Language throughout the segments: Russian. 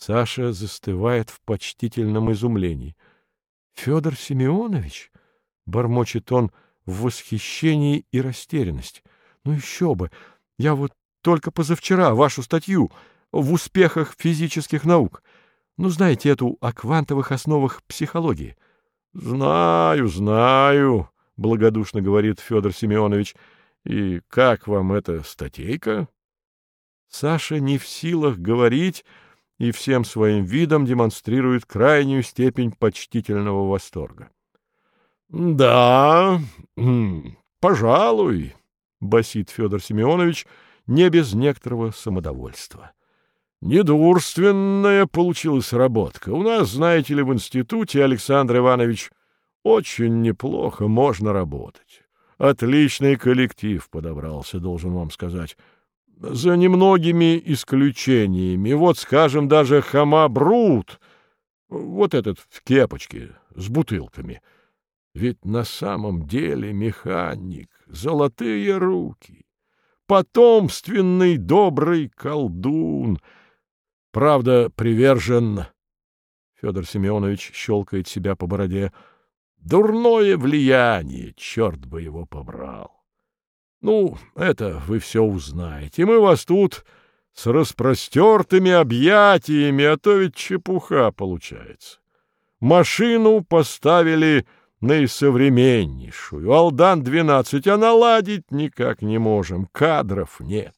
Саша застывает в почтительном изумлении. — Федор Семенович? — бормочет он в восхищении и растерянности. — Ну еще бы! Я вот только позавчера вашу статью в успехах физических наук. Ну, знаете эту о квантовых основах психологии? — Знаю, знаю, — благодушно говорит Федор Семенович. — И как вам эта статейка? Саша не в силах говорить и всем своим видом демонстрирует крайнюю степень почтительного восторга. — Да, пожалуй, — басит Федор Семенович, не без некоторого самодовольства. — Недурственная получилась работка. У нас, знаете ли, в институте, Александр Иванович, очень неплохо можно работать. Отличный коллектив подобрался, должен вам сказать за немногими исключениями. Вот, скажем, даже Хама Брут, вот этот в кепочке с бутылками. Ведь на самом деле механик, золотые руки, потомственный добрый колдун. Правда, привержен... Федор Семенович щелкает себя по бороде. Дурное влияние, черт бы его побрал. Ну, это вы все узнаете. Мы вас тут с распростертыми объятиями, а то ведь чепуха получается. Машину поставили наисовременнейшую, Алдан-12, а наладить никак не можем, кадров нет.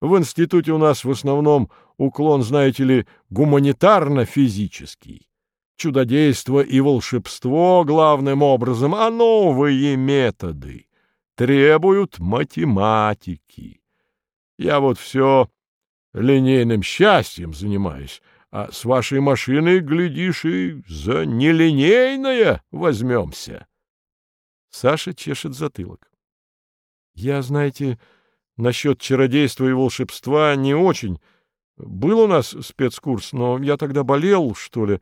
В институте у нас в основном уклон, знаете ли, гуманитарно-физический. Чудодейство и волшебство главным образом, а новые методы требуют математики. Я вот все линейным счастьем занимаюсь, а с вашей машиной, глядишь, и за нелинейное возьмемся. Саша чешет затылок. Я, знаете, насчет чародейства и волшебства не очень. Был у нас спецкурс, но я тогда болел, что ли,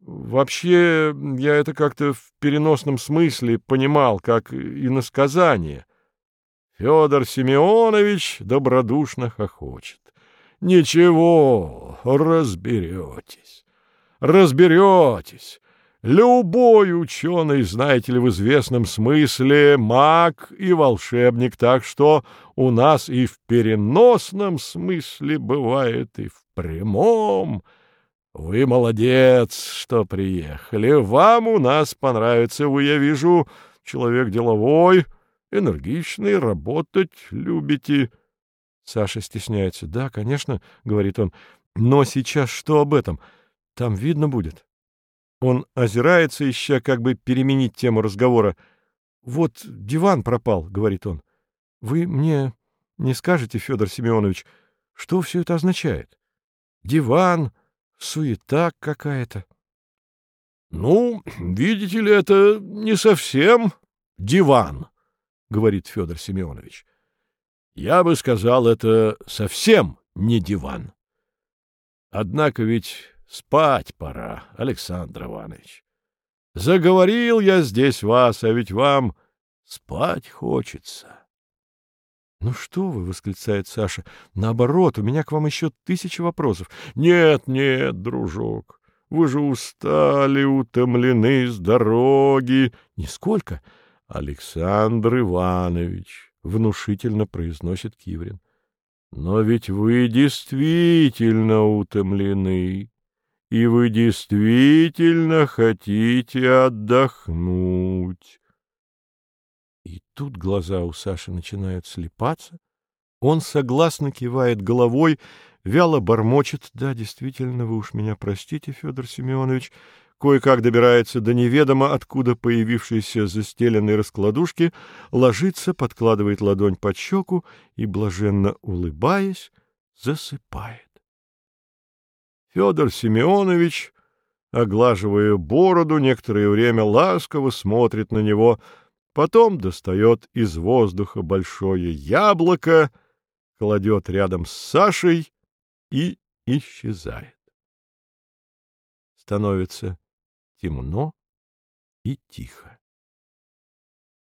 Вообще, я это как-то в переносном смысле понимал, как иносказание. Федор Семенович добродушно хохочет. Ничего, разберетесь, разберетесь. Любой ученый, знаете ли, в известном смысле маг и волшебник, так что у нас и в переносном смысле бывает, и в прямом — вы молодец, что приехали. Вам у нас понравится. Вы, я вижу, человек деловой, энергичный, работать любите. Саша стесняется. Да, конечно, говорит он. Но сейчас что об этом? Там видно будет. Он озирается, ища как бы переменить тему разговора. Вот диван пропал, говорит он. Вы мне не скажете, Федор Семенович, что все это означает? Диван, суета какая-то. — Ну, видите ли, это не совсем диван, — говорит Федор Семенович. — Я бы сказал, это совсем не диван. Однако ведь спать пора, Александр Иванович. Заговорил я здесь вас, а ведь вам спать хочется. — Ну что вы, — восклицает Саша, — наоборот, у меня к вам еще тысяча вопросов. — Нет, нет, дружок, вы же устали, утомлены с дороги. — Нисколько. — Александр Иванович, — внушительно произносит Киврин. — Но ведь вы действительно утомлены, и вы действительно хотите отдохнуть. И тут глаза у Саши начинают слепаться. Он согласно кивает головой, вяло бормочет. Да, действительно, вы уж меня простите, Федор Семенович. Кое-как добирается до неведомо, откуда появившейся застеленной раскладушки, ложится, подкладывает ладонь под щеку и, блаженно улыбаясь, засыпает. Федор Семенович, оглаживая бороду, некоторое время ласково смотрит на него — Потом достает из воздуха большое яблоко, кладет рядом с Сашей и исчезает. Становится темно и тихо.